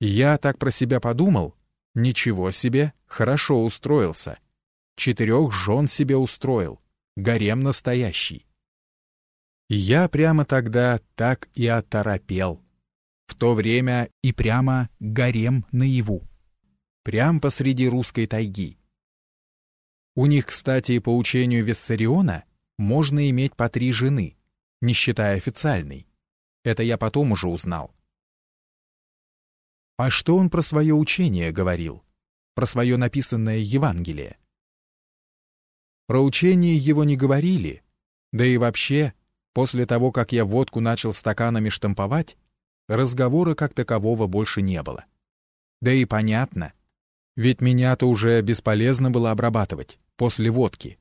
Я так про себя подумал. Ничего себе, хорошо устроился. Четырех жен себе устроил. Гарем настоящий. Я прямо тогда так и оторопел. В то время и прямо гарем наяву. Прям посреди русской тайги. У них, кстати, по учению Виссариона, можно иметь по три жены, не считая официальной. Это я потом уже узнал. А что он про свое учение говорил? Про свое написанное Евангелие? Про учение его не говорили, да и вообще, после того, как я водку начал стаканами штамповать, разговора как такового больше не было. Да и понятно, ведь меня-то уже бесполезно было обрабатывать после водки.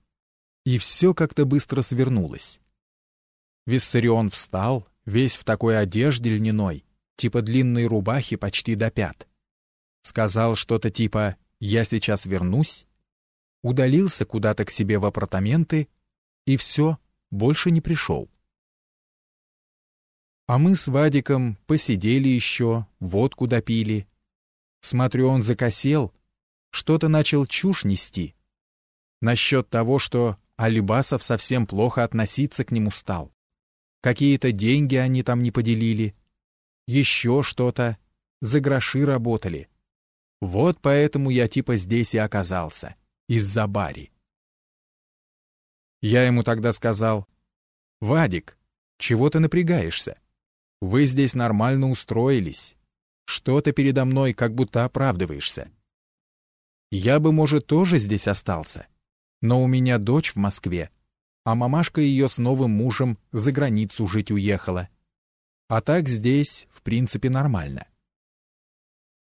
И все как-то быстро свернулось. Виссарион встал, весь в такой одежде льняной, типа длинной рубахи почти до пят. Сказал что-то типа «я сейчас вернусь», удалился куда-то к себе в апартаменты и все, больше не пришел. А мы с Вадиком посидели еще, водку допили. Смотрю, он закосел, что-то начал чушь нести. Насчет того, что Алибасов совсем плохо относиться к нему стал. Какие-то деньги они там не поделили, еще что-то, за гроши работали. Вот поэтому я типа здесь и оказался, из-за Бари. Я ему тогда сказал, «Вадик, чего ты напрягаешься? Вы здесь нормально устроились. Что ты передо мной как будто оправдываешься? Я бы, может, тоже здесь остался, но у меня дочь в Москве, а мамашка ее с новым мужем за границу жить уехала. А так здесь, в принципе, нормально.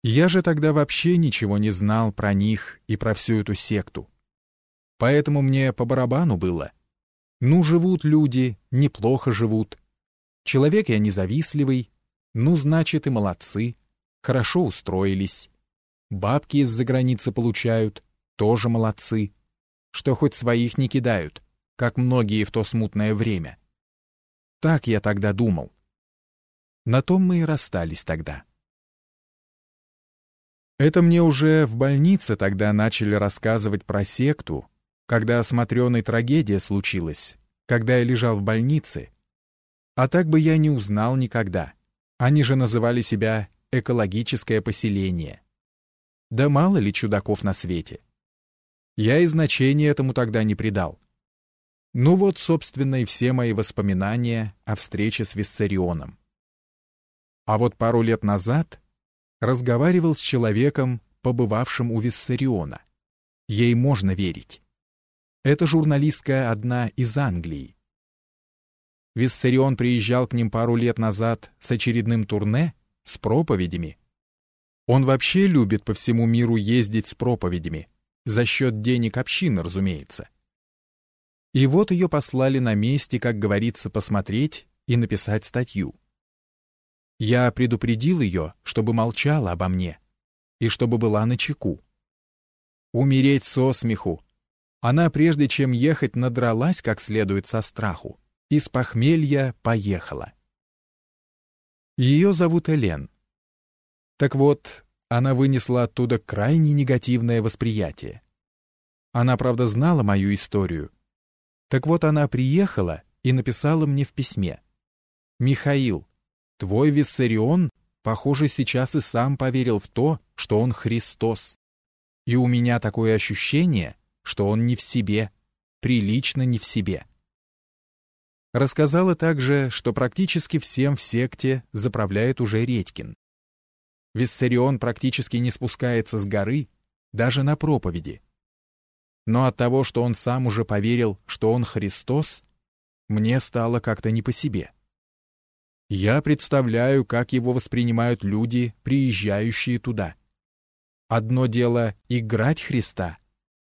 Я же тогда вообще ничего не знал про них и про всю эту секту. Поэтому мне по барабану было. Ну, живут люди, неплохо живут. Человек я независливый, ну, значит, и молодцы, хорошо устроились. Бабки из-за границы получают, тоже молодцы. Что хоть своих не кидают, как многие в то смутное время. Так я тогда думал. На том мы и расстались тогда. Это мне уже в больнице тогда начали рассказывать про секту, когда осмотренной трагедия случилась, когда я лежал в больнице. А так бы я не узнал никогда. Они же называли себя «экологическое поселение». Да мало ли чудаков на свете. Я и значения этому тогда не придал. Ну вот, собственно, и все мои воспоминания о встрече с Виссарионом. А вот пару лет назад разговаривал с человеком, побывавшим у Виссариона. Ей можно верить. Это журналистка одна из Англии. Виссарион приезжал к ним пару лет назад с очередным турне, с проповедями. Он вообще любит по всему миру ездить с проповедями, за счет денег общины, разумеется. И вот ее послали на месте, как говорится, посмотреть и написать статью. Я предупредил ее, чтобы молчала обо мне и чтобы была на чеку. Умереть со смеху. Она, прежде чем ехать, надралась как следует со страху и с похмелья поехала. Ее зовут Элен. Так вот, она вынесла оттуда крайне негативное восприятие. Она, правда, знала мою историю. Так вот, она приехала и написала мне в письме. «Михаил, Твой Виссарион, похоже, сейчас и сам поверил в то, что он Христос. И у меня такое ощущение, что он не в себе, прилично не в себе. Рассказала также, что практически всем в секте заправляет уже Редькин. Виссарион практически не спускается с горы, даже на проповеди. Но от того, что он сам уже поверил, что он Христос, мне стало как-то не по себе. Я представляю, как его воспринимают люди, приезжающие туда. Одно дело — играть Христа,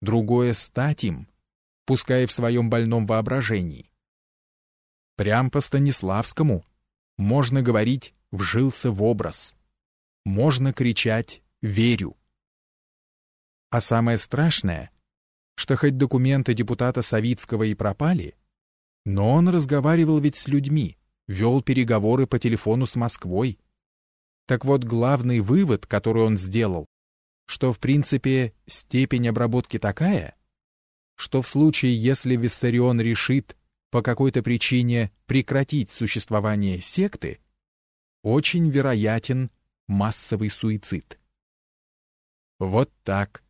другое — стать им, пускай в своем больном воображении. Прям по Станиславскому можно говорить «вжился в образ», можно кричать «верю». А самое страшное, что хоть документы депутата Савицкого и пропали, но он разговаривал ведь с людьми, вел переговоры по телефону с Москвой. Так вот, главный вывод, который он сделал, что в принципе степень обработки такая, что в случае, если Виссарион решит по какой-то причине прекратить существование секты, очень вероятен массовый суицид. Вот так.